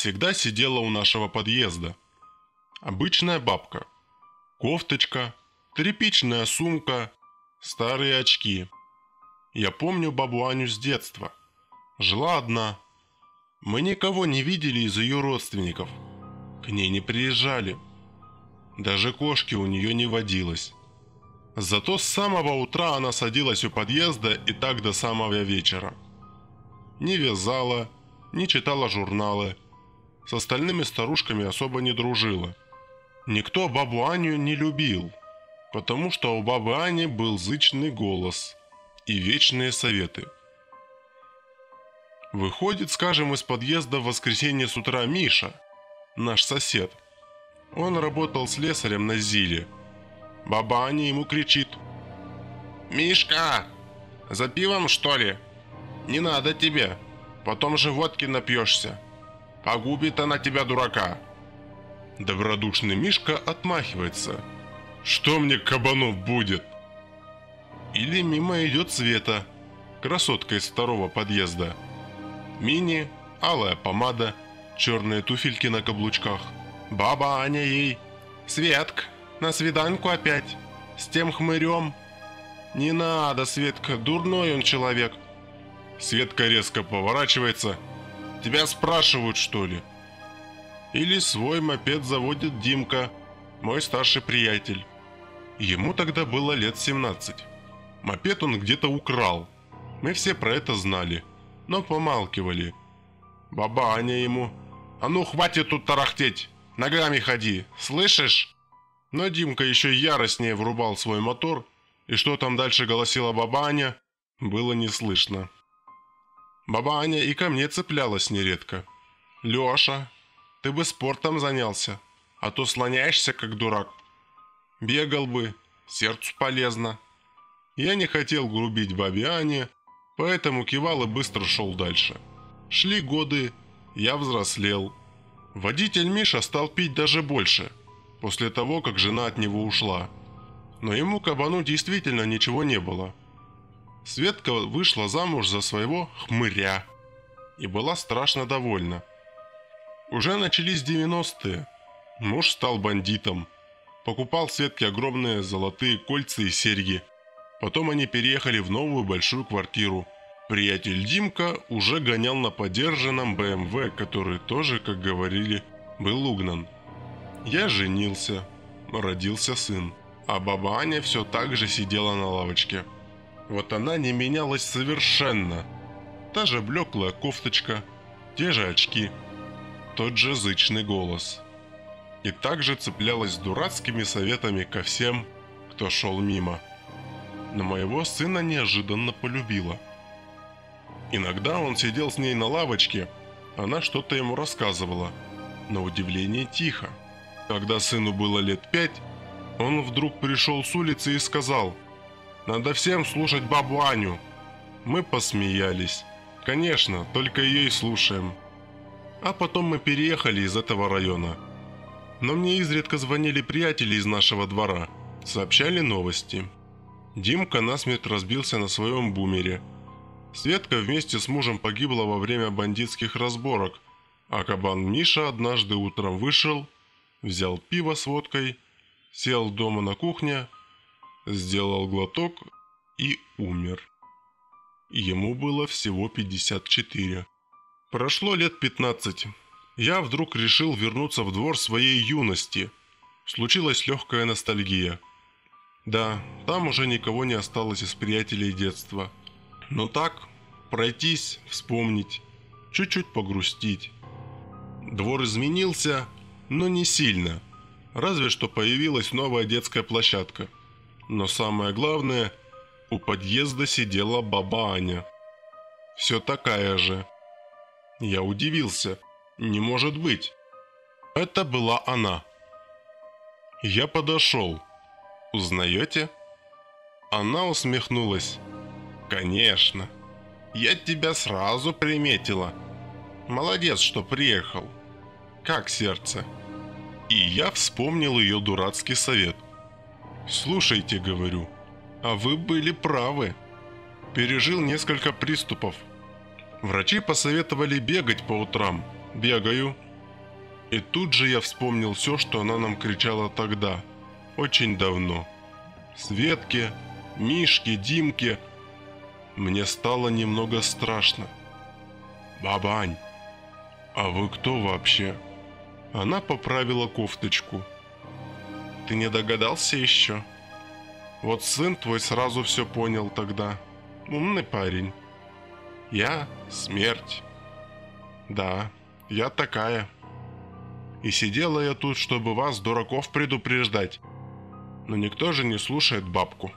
всегда сидела у нашего подъезда. Обычная бабка. Кофточка, тряпичная сумка, старые очки. Я помню бабу Аню с детства. Жила одна. Мы никого не видели из ее родственников. К ней не приезжали. Даже кошки у нее не водилось. Зато с самого утра она садилась у подъезда и так до самого вечера. Не вязала, не читала журналы. С остальными старушками особо не дружила. Никто бабу Аню не любил, потому что у бабы Ани был зычный голос и вечные советы. Выходит, скажем, из подъезда в воскресенье с утра Миша, наш сосед. Он работал слесарем на Зиле. Баба Аня ему кричит. «Мишка, за пивом, что ли? Не надо тебе!» Потом же водки напьешься. Погубит она тебя, дурака. Добродушный Мишка отмахивается. Что мне кабанов будет? Или мимо идет Света, красотка из второго подъезда. Мини, алая помада, черные туфельки на каблучках. Баба Аня ей. Светк, на свиданку опять. С тем хмырем. Не надо, Светка, дурной он человек. Светка резко поворачивается. «Тебя спрашивают, что ли?» Или свой мопед заводит Димка, мой старший приятель. Ему тогда было лет 17. Мопед он где-то украл. Мы все про это знали, но помалкивали. Баба Аня ему «А ну, хватит тут тарахтеть! Ногами ходи, слышишь?» Но Димка еще яростнее врубал свой мотор, и что там дальше голосила баба Аня, было не слышно. Баба Аня и ко мне цеплялась нередко. «Леша, ты бы спортом занялся, а то слоняешься, как дурак. Бегал бы, сердцу полезно». Я не хотел грубить бабе Ане, поэтому кивал и быстро шел дальше. Шли годы, я взрослел. Водитель Миша стал пить даже больше, после того, как жена от него ушла. Но ему кабану действительно ничего не было – Светка вышла замуж за своего хмыря и была страшно довольна. Уже начались 90-е. Муж стал бандитом. Покупал Светке огромные золотые кольца и серьги. Потом они переехали в новую большую квартиру. Приятель Димка уже гонял на подержанном БМВ, который тоже, как говорили, был угнан. Я женился. Родился сын. А баба Аня все так же сидела на лавочке. Вот она не менялась совершенно. Та же блеклая кофточка, те же очки, тот же зычный голос. И также цеплялась дурацкими советами ко всем, кто шел мимо. Но моего сына неожиданно полюбила. Иногда он сидел с ней на лавочке, она что-то ему рассказывала, на удивление тихо. Когда сыну было лет пять, он вдруг пришел с улицы и сказал – надо всем слушать бабу Аню. Мы посмеялись. Конечно, только ее и слушаем. А потом мы переехали из этого района. Но мне изредка звонили приятели из нашего двора. Сообщали новости. Димка насмерть разбился на своем бумере. Светка вместе с мужем погибла во время бандитских разборок, а кабан Миша однажды утром вышел, взял пиво с водкой, сел дома на кухне сделал глоток и умер. Ему было всего 54. Прошло лет 15. Я вдруг решил вернуться в двор своей юности. Случилась легкая ностальгия. Да, там уже никого не осталось из приятелей детства. Но так, пройтись, вспомнить, чуть-чуть погрустить. Двор изменился, но не сильно. Разве что появилась новая детская площадка – но самое главное, у подъезда сидела баба Аня. Все такая же. Я удивился. Не может быть. Это была она. Я подошел. Узнаете? Она усмехнулась. Конечно. Я тебя сразу приметила. Молодец, что приехал. Как сердце? И я вспомнил ее дурацкий совет – «Слушайте, — говорю, — а вы были правы. Пережил несколько приступов. Врачи посоветовали бегать по утрам. Бегаю. И тут же я вспомнил все, что она нам кричала тогда, очень давно. Светке, Мишке, Димке. Мне стало немного страшно. «Бабань, а вы кто вообще?» Она поправила кофточку. «Ты не догадался еще?» «Вот сын твой сразу все понял тогда. Умный парень. Я — смерть. Да, я такая. И сидела я тут, чтобы вас, дураков, предупреждать. Но никто же не слушает бабку».